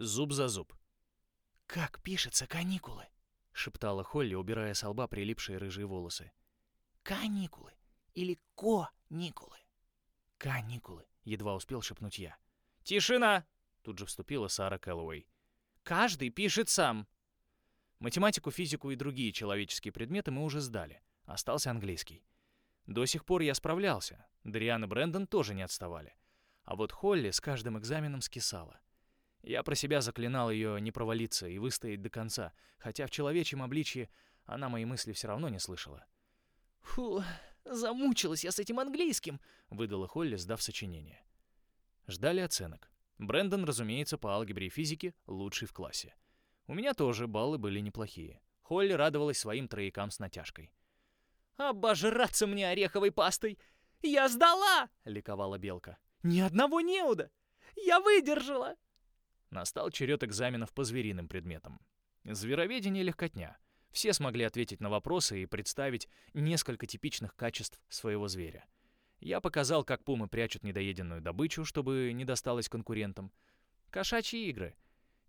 зуб за зуб. «Как пишется каникулы?» — шептала Холли, убирая с лба прилипшие рыжие волосы. «Каникулы или ко-никулы?» «Каникулы», — едва успел шепнуть я. «Тишина!» — тут же вступила Сара Кэллоуэй. «Каждый пишет сам». Математику, физику и другие человеческие предметы мы уже сдали. Остался английский. До сих пор я справлялся. Дриан и Брэндон тоже не отставали. А вот Холли с каждым экзаменом скисала. Я про себя заклинал ее не провалиться и выстоять до конца, хотя в человечьем обличье она мои мысли все равно не слышала. «Фу, замучилась я с этим английским», — выдала Холли, сдав сочинение. Ждали оценок. Брэндон, разумеется, по алгебре и физике лучший в классе. У меня тоже баллы были неплохие. Холли радовалась своим троякам с натяжкой. «Обожраться мне ореховой пастой! Я сдала!» — ликовала Белка. «Ни одного неуда! Я выдержала!» Настал черед экзаменов по звериным предметам. Звероведение легкотня. Все смогли ответить на вопросы и представить несколько типичных качеств своего зверя. Я показал, как пумы прячут недоеденную добычу, чтобы не досталось конкурентам. Кошачьи игры.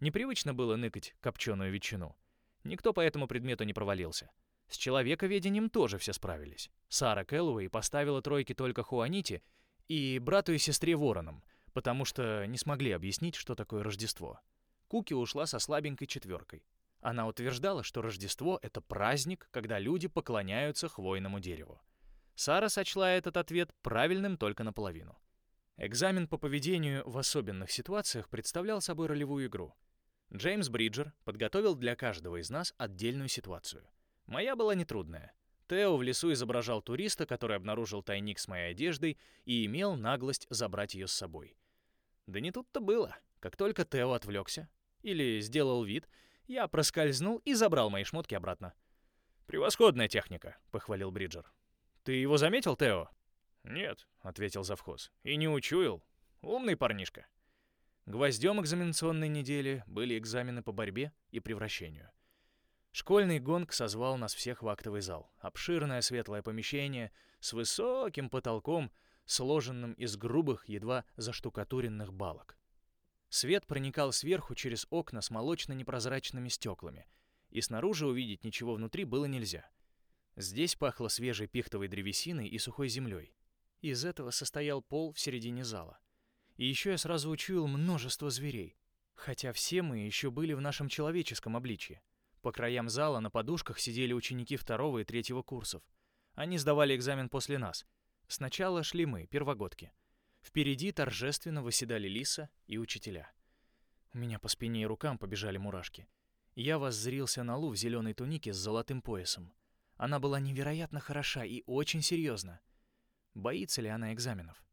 Непривычно было ныкать копченую ветчину. Никто по этому предмету не провалился. С человековедением тоже все справились. Сара Кэллоуэй поставила тройки только Хуаните и брату и сестре Воронам, потому что не смогли объяснить, что такое Рождество. Куки ушла со слабенькой четверкой. Она утверждала, что Рождество — это праздник, когда люди поклоняются хвойному дереву. Сара сочла этот ответ правильным только наполовину. Экзамен по поведению в особенных ситуациях представлял собой ролевую игру. Джеймс Бриджер подготовил для каждого из нас отдельную ситуацию. Моя была нетрудная. Тео в лесу изображал туриста, который обнаружил тайник с моей одеждой и имел наглость забрать ее с собой. Да не тут-то было. Как только Тео отвлекся или сделал вид, я проскользнул и забрал мои шмотки обратно. «Превосходная техника», — похвалил Бриджер. «Ты его заметил, Тео?» «Нет», — ответил завхоз. «И не учуял. Умный парнишка». Гвоздем экзаменационной недели были экзамены по борьбе и превращению. Школьный гонг созвал нас всех в актовый зал. Обширное светлое помещение с высоким потолком — сложенным из грубых, едва заштукатуренных балок. Свет проникал сверху через окна с молочно-непрозрачными стеклами, и снаружи увидеть ничего внутри было нельзя. Здесь пахло свежей пихтовой древесиной и сухой землей. Из этого состоял пол в середине зала. И еще я сразу учуял множество зверей, хотя все мы еще были в нашем человеческом обличье. По краям зала на подушках сидели ученики второго и третьего курсов. Они сдавали экзамен после нас — Сначала шли мы, первогодки. Впереди торжественно восседали Лиса и учителя. У меня по спине и рукам побежали мурашки. Я воззрился на Лу в зеленой тунике с золотым поясом. Она была невероятно хороша и очень серьезна. Боится ли она экзаменов?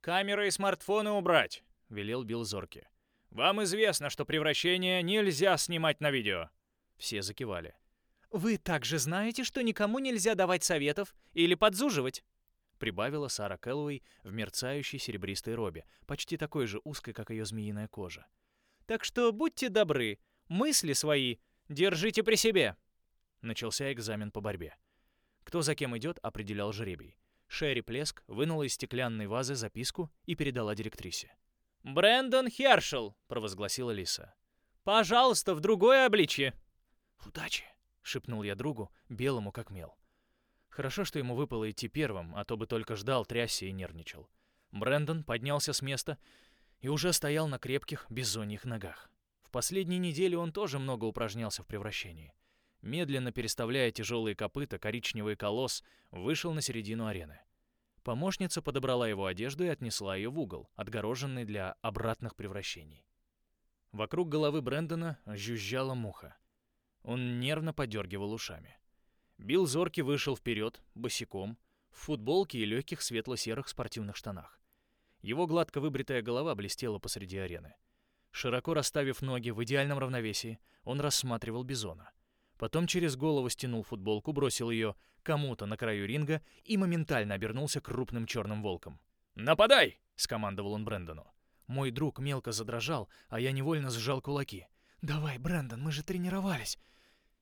«Камеры и смартфоны убрать!» — велел Билл Зорки. «Вам известно, что превращение нельзя снимать на видео!» Все закивали. «Вы также знаете, что никому нельзя давать советов или подзуживать!» Прибавила Сара Кэллоуэй в мерцающей серебристой робе, почти такой же узкой, как ее змеиная кожа. «Так что будьте добры, мысли свои держите при себе!» Начался экзамен по борьбе. Кто за кем идет, определял жребий. Шерри Плеск вынула из стеклянной вазы записку и передала директрисе. «Брэндон Хершел!» — провозгласила Лиса. «Пожалуйста, в другое обличье!» «Удачи!» — шепнул я другу, белому как мел. Хорошо, что ему выпало идти первым, а то бы только ждал, трясся и нервничал. Брэндон поднялся с места и уже стоял на крепких, бизоньих ногах. В последние недели он тоже много упражнялся в превращении. Медленно переставляя тяжелые копыта, коричневый колосс вышел на середину арены. Помощница подобрала его одежду и отнесла ее в угол, отгороженный для обратных превращений. Вокруг головы Брэндона жужжала муха. Он нервно подергивал ушами. Билл Зорки вышел вперед, босиком, в футболке и легких светло-серых спортивных штанах. Его гладко выбритая голова блестела посреди арены. Широко расставив ноги в идеальном равновесии, он рассматривал бизона. Потом через голову стянул футболку, бросил ее кому-то на краю ринга и моментально обернулся крупным черным волком. «Нападай!» — скомандовал он Брэндону. Мой друг мелко задрожал, а я невольно сжал кулаки. «Давай, Брэндон, мы же тренировались!»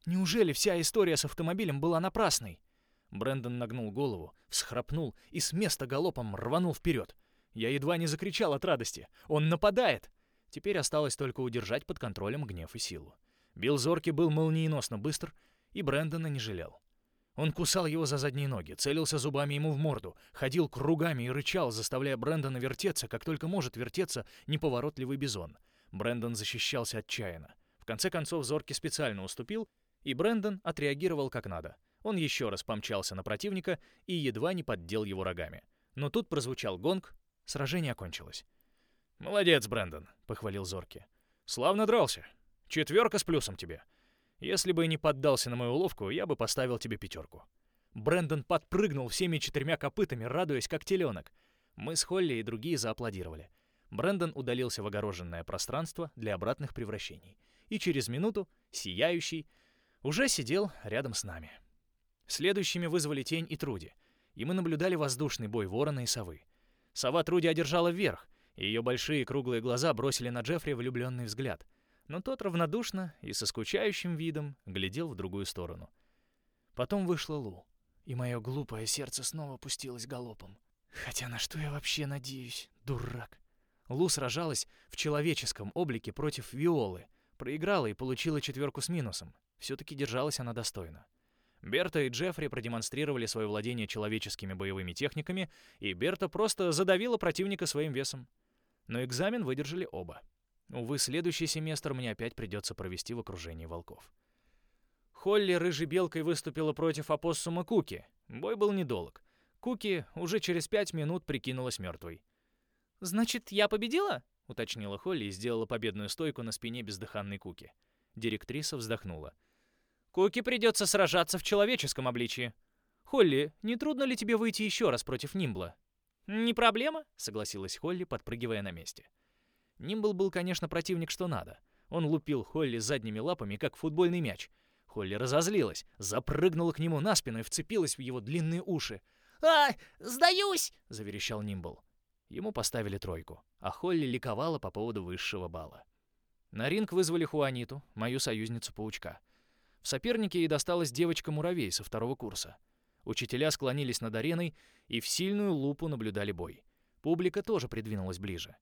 Неужели вся история с автомобилем была напрасной? Брэндон нагнул голову, всхрапнул и с места галопом рванул вперед. Я едва не закричал от радости. Он нападает! Теперь осталось только удержать под контролем гнев и силу. Билл Зорки был молниеносно быстр, и Брэндона не жалел. Он кусал его за задние ноги, целился зубами ему в морду, ходил кругами и рычал, заставляя Брэндона вертеться, как только может вертеться неповоротливый бизон. Брэндон защищался отчаянно. В конце концов Зорки специально уступил, и Брэндон отреагировал как надо. Он еще раз помчался на противника и едва не поддел его рогами. Но тут прозвучал гонг, сражение окончилось. «Молодец, Брэндон», — похвалил Зорки. «Славно дрался. Четверка с плюсом тебе. Если бы не поддался на мою уловку, я бы поставил тебе пятерку». Брэндон подпрыгнул всеми четырьмя копытами, радуясь как теленок. Мы с Холли и другие зааплодировали. Брэндон удалился в огороженное пространство для обратных превращений. И через минуту, сияющий, уже сидел рядом с нами. Следующими вызвали Тень и Труди, и мы наблюдали воздушный бой ворона и совы. Сова Труди одержала вверх, и ее большие круглые глаза бросили на Джеффри влюбленный взгляд. Но тот равнодушно и со скучающим видом глядел в другую сторону. Потом вышла Лу, и мое глупое сердце снова опустилось галопом. Хотя на что я вообще надеюсь, дурак? Лу сражалась в человеческом облике против Виолы, проиграла и получила четверку с минусом. Все-таки держалась она достойно. Берта и Джеффри продемонстрировали свое владение человеческими боевыми техниками, и Берта просто задавила противника своим весом. Но экзамен выдержали оба. Увы, следующий семестр мне опять придется провести в окружении волков. Холли рыжей белкой выступила против опоссума Куки. Бой был недолг. Куки уже через пять минут прикинулась мертвой. «Значит, я победила?» — уточнила Холли и сделала победную стойку на спине бездыханной Куки. Директриса вздохнула. Куки придется сражаться в человеческом обличии. Холли, не трудно ли тебе выйти еще раз против Нимбла? Не проблема, согласилась Холли, подпрыгивая на месте. Нимбл был, конечно, противник что надо. Он лупил Холли задними лапами, как футбольный мяч. Холли разозлилась, запрыгнула к нему на спину и вцепилась в его длинные уши. «А, сдаюсь!» — заверещал Нимбл. Ему поставили тройку, а Холли ликовала по поводу высшего балла. На ринг вызвали Хуаниту, мою союзницу-паучка. В сопернике ей досталась девочка-муравей со второго курса. Учителя склонились над ареной и в сильную лупу наблюдали бой. Публика тоже придвинулась ближе.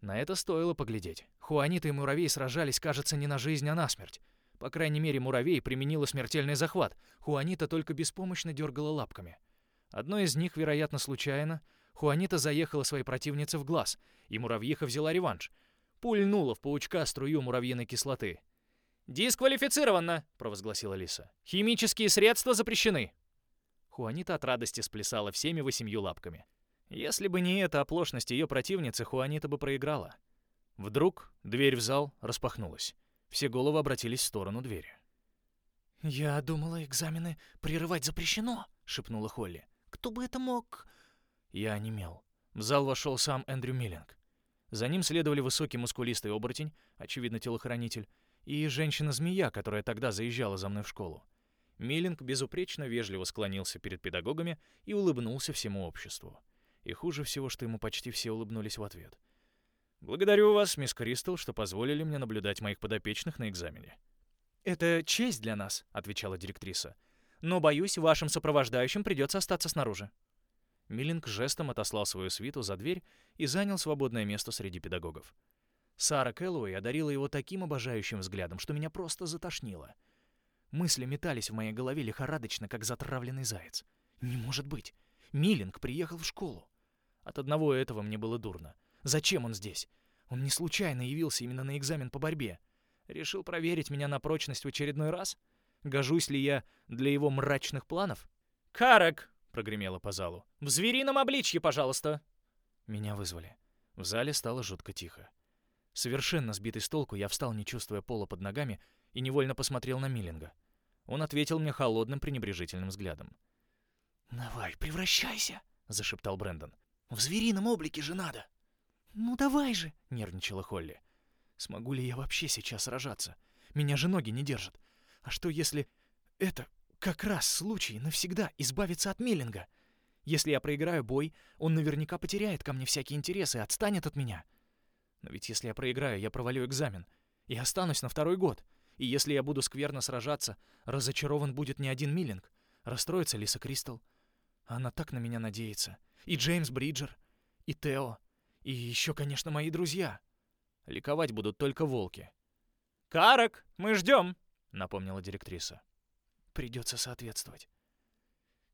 На это стоило поглядеть. Хуанита и муравей сражались, кажется, не на жизнь, а на смерть. По крайней мере, муравей применила смертельный захват. Хуанита только беспомощно дергала лапками. Одной из них, вероятно, случайно, Хуанита заехала своей противнице в глаз, и муравьиха взяла реванш. Пульнула в паучка струю муравьиной кислоты. «Дисквалифицировано!» — провозгласила Лиса. «Химические средства запрещены!» Хуанита от радости сплясала всеми восемью лапками. Если бы не эта оплошность ее противницы, Хуанита бы проиграла. Вдруг дверь в зал распахнулась. Все головы обратились в сторону двери. «Я думала, экзамены прерывать запрещено», — шепнула Холли. «Кто бы это мог?» Я онемел. В зал вошел сам Эндрю Миллинг. За ним следовали высокий мускулистый оборотень, очевидно, телохранитель, и женщина-змея, которая тогда заезжала за мной в школу. Миллинг безупречно вежливо склонился перед педагогами и улыбнулся всему обществу. И хуже всего, что ему почти все улыбнулись в ответ. «Благодарю вас, мисс Кристал, что позволили мне наблюдать моих подопечных на экзамене». «Это честь для нас», — отвечала директриса. «Но, боюсь, вашим сопровождающим придется остаться снаружи». Миллинг жестом отослал свою свиту за дверь и занял свободное место среди педагогов. Сара Кэллоуэй одарила его таким обожающим взглядом, что меня просто затошнило. Мысли метались в моей голове лихорадочно, как затравленный заяц. Не может быть. Миллинг приехал в школу. От одного этого мне было дурно. Зачем он здесь? Он не случайно явился именно на экзамен по борьбе. Решил проверить меня на прочность в очередной раз? Гожусь ли я для его мрачных планов? «Карак!» — прогремело по залу. «В зверином обличье, пожалуйста!» Меня вызвали. В зале стало жутко тихо. Совершенно сбитый с толку, я встал, не чувствуя пола под ногами, и невольно посмотрел на Миллинга. Он ответил мне холодным, пренебрежительным взглядом. «Давай, превращайся!» — зашептал Брэндон. «В зверином облике же надо!» «Ну давай же!» — нервничала Холли. «Смогу ли я вообще сейчас сражаться? Меня же ноги не держат. А что если это как раз случай навсегда избавиться от Миллинга? Если я проиграю бой, он наверняка потеряет ко мне всякий интерес и отстанет от меня. Но ведь если я проиграю, я провалю экзамен. И останусь на второй год. И если я буду скверно сражаться, разочарован будет не один Миллинг. Расстроится Лиса Кристал. Она так на меня надеется. И Джеймс Бриджер. И Тео. И еще, конечно, мои друзья. Ликовать будут только волки. «Карак, мы ждем!» — напомнила директриса. «Придется соответствовать».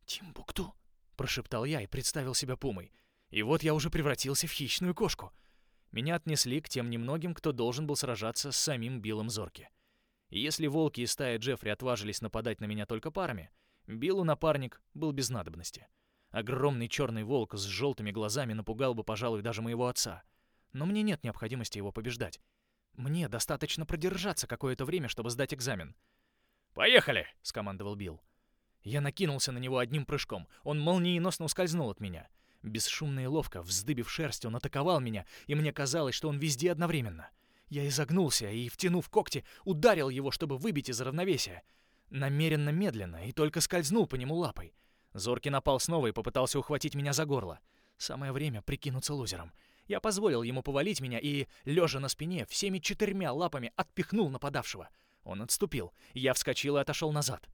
«Тимбукту!» — прошептал я и представил себя пумой. И вот я уже превратился в хищную кошку. Меня отнесли к тем немногим, кто должен был сражаться с самим Биллом Зорки. И если волки из стаи Джеффри отважились нападать на меня только парами, Биллу напарник был без надобности. Огромный черный волк с желтыми глазами напугал бы, пожалуй, даже моего отца. Но мне нет необходимости его побеждать. Мне достаточно продержаться какое-то время, чтобы сдать экзамен. «Поехали!» — скомандовал Билл. Я накинулся на него одним прыжком. Он молниеносно ускользнул от меня. Бесшумно и ловко, вздыбив шерсть, он атаковал меня, и мне казалось, что он везде одновременно. Я изогнулся и, втянув когти, ударил его, чтобы выбить из равновесия. Намеренно медленно и только скользнул по нему лапой. Зорки напал снова и попытался ухватить меня за горло. Самое время прикинуться лузером. Я позволил ему повалить меня и, лежа на спине, всеми четырьмя лапами отпихнул нападавшего. Он отступил. Я вскочил и отошел назад.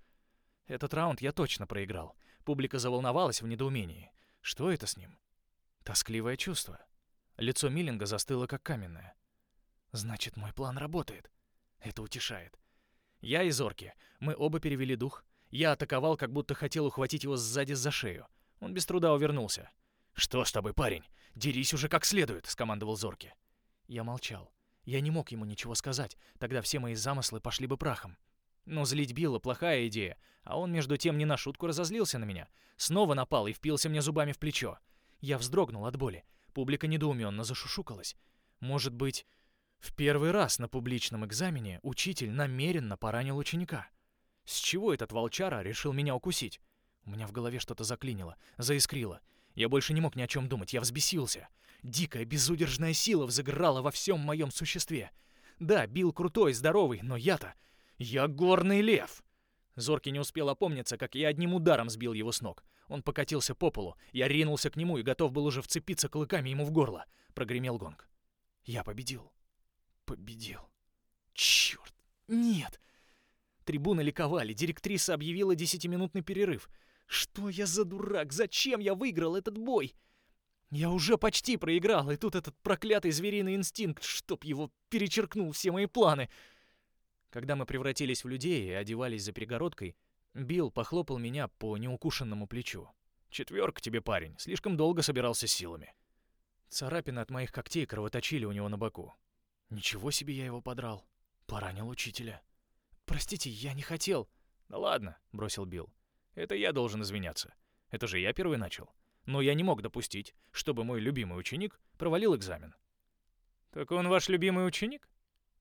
Этот раунд я точно проиграл. Публика заволновалась в недоумении. Что это с ним? Тоскливое чувство. Лицо Миллинга застыло как каменное. Значит, мой план работает. Это утешает. Я и Зорки. Мы оба перевели дух. Я атаковал, как будто хотел ухватить его сзади за шею. Он без труда увернулся. «Что с тобой, парень? Дерись уже как следует!» — скомандовал Зорки. Я молчал. Я не мог ему ничего сказать, тогда все мои замыслы пошли бы прахом. Но злить Билла — плохая идея, а он между тем не на шутку разозлился на меня. Снова напал и впился мне зубами в плечо. Я вздрогнул от боли. Публика недоуменно зашушукалась. Может быть, в первый раз на публичном экзамене учитель намеренно поранил ученика. С чего этот волчара решил меня укусить? У меня в голове что-то заклинило, заискрило. Я больше не мог ни о чем думать, я взбесился. Дикая, безудержная сила взыграла во всем моем существе. Да, Билл крутой, здоровый, но я-то... Я горный лев! Зоркий не успел опомниться, как я одним ударом сбил его с ног. Он покатился по полу, я ринулся к нему и готов был уже вцепиться клыками ему в горло. Прогремел гонг. Я победил. Победил. Черт! Нет! Трибуны ликовали, директриса объявила десятиминутный перерыв. Что я за дурак? Зачем я выиграл этот бой? Я уже почти проиграл, и тут этот проклятый звериный инстинкт, чтоб его перечеркнул все мои планы. Когда мы превратились в людей и одевались за перегородкой, Билл похлопал меня по неукушенному плечу. «Четверка тебе, парень, слишком долго собирался силами». Царапины от моих когтей кровоточили у него на боку. Ничего себе я его подрал. Поранил учителя. «Простите, я не хотел». «Да ладно», — бросил Билл. «Это я должен извиняться. Это же я первый начал. Но я не мог допустить, чтобы мой любимый ученик провалил экзамен». «Так он ваш любимый ученик?»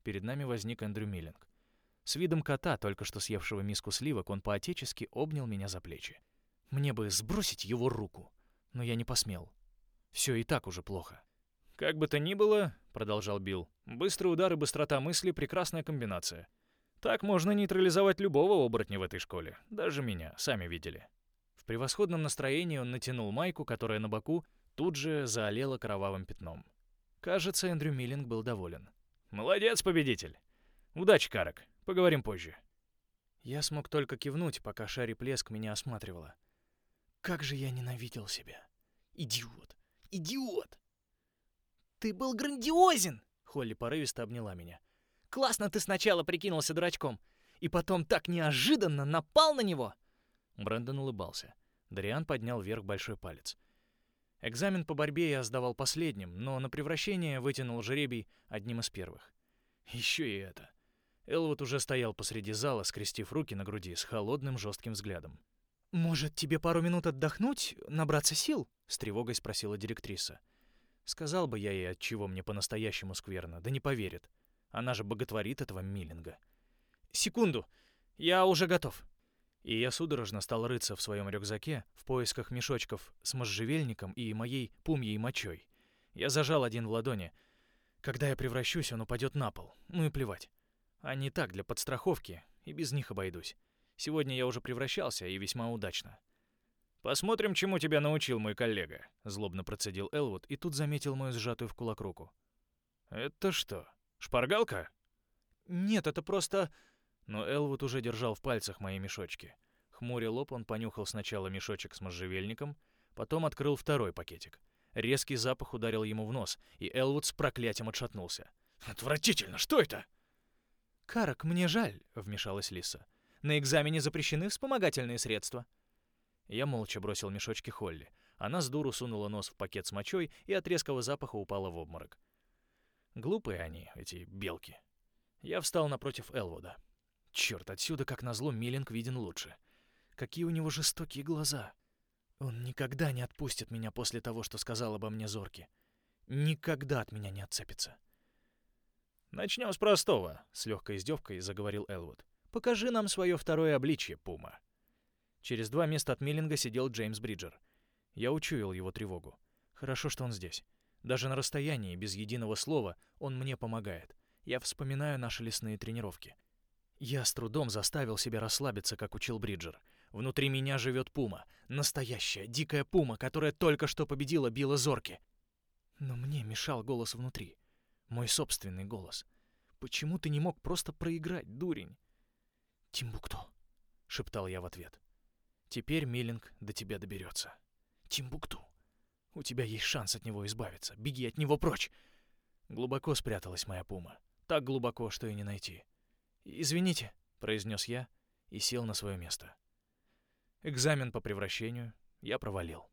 Перед нами возник Эндрю Миллинг. С видом кота, только что съевшего миску сливок, он поотечески обнял меня за плечи. Мне бы сбросить его руку, но я не посмел. Все и так уже плохо. «Как бы то ни было», — продолжал Билл, — «быстрый удар и быстрота мысли — прекрасная комбинация. Так можно нейтрализовать любого оборотня в этой школе, даже меня, сами видели». В превосходном настроении он натянул майку, которая на боку тут же заолела кровавым пятном. Кажется, Эндрю Миллинг был доволен. «Молодец, победитель! Удачи, Карак! Поговорим позже». Я смог только кивнуть, пока Шарри Плеск меня осматривала. Как же я ненавидел себя. Идиот! Идиот! «Ты был грандиозен!» Холли порывисто обняла меня. «Классно ты сначала прикинулся дурачком, и потом так неожиданно напал на него!» Брэндон улыбался. Дариан поднял вверх большой палец. Экзамен по борьбе я сдавал последним, но на превращение вытянул жребий одним из первых. Еще и это. Элвуд уже стоял посреди зала, скрестив руки на груди, с холодным жестким взглядом. «Может, тебе пару минут отдохнуть, набраться сил?» — с тревогой спросила директриса. Сказал бы я ей, от чего мне по-настоящему скверно, да не поверит. Она же боготворит этого Миллинга. «Секунду, я уже готов». И я судорожно стал рыться в своем рюкзаке в поисках мешочков с можжевельником и моей пумьей мочой. Я зажал один в ладони. Когда я превращусь, он упадет на пол. Ну и плевать. А не так, для подстраховки, и без них обойдусь. Сегодня я уже превращался, и весьма удачно. «Посмотрим, чему тебя научил мой коллега», — злобно процедил Элвуд, и тут заметил мою сжатую в кулак руку. «Это что, шпаргалка?» «Нет, это просто...» Но Элвуд уже держал в пальцах мои мешочки. Хмуря лоб, он понюхал сначала мешочек с можжевельником, потом открыл второй пакетик. Резкий запах ударил ему в нос, и Элвуд с проклятием отшатнулся. Отвратительно, что это? Карак, мне жаль, вмешалась Лиса. На экзамене запрещены вспомогательные средства. Я молча бросил мешочки Холли. Она с дуру сунула нос в пакет с мочой и от резкого запаха упала в обморок. Глупые они, эти белки. Я встал напротив Элвуда. Черт, отсюда, как назло, Миллинг виден лучше. Какие у него жестокие глаза. Он никогда не отпустит меня после того, что сказал обо мне Зорки. Никогда от меня не отцепится. Начнем с простого, с легкой издевкой заговорил Элвуд. Покажи нам свое второе обличье, Пума. Через два места от Миллинга сидел Джеймс Бриджер. Я учуял его тревогу. Хорошо, что он здесь. Даже на расстоянии, без единого слова, он мне помогает. Я вспоминаю наши лесные тренировки. Я с трудом заставил себя расслабиться, как учил Бриджер. Внутри меня живет пума. Настоящая, дикая пума, которая только что победила Билла Зорки. Но мне мешал голос внутри. Мой собственный голос. Почему ты не мог просто проиграть, дурень? «Тимбукту», — шептал я в ответ. «Теперь Миллинг до тебя доберется. Тимбукту. У тебя есть шанс от него избавиться. Беги от него прочь!» Глубоко спряталась моя пума. Так глубоко, что и не найти. «Извините», — произнес я и сел на свое место. Экзамен по превращению я провалил.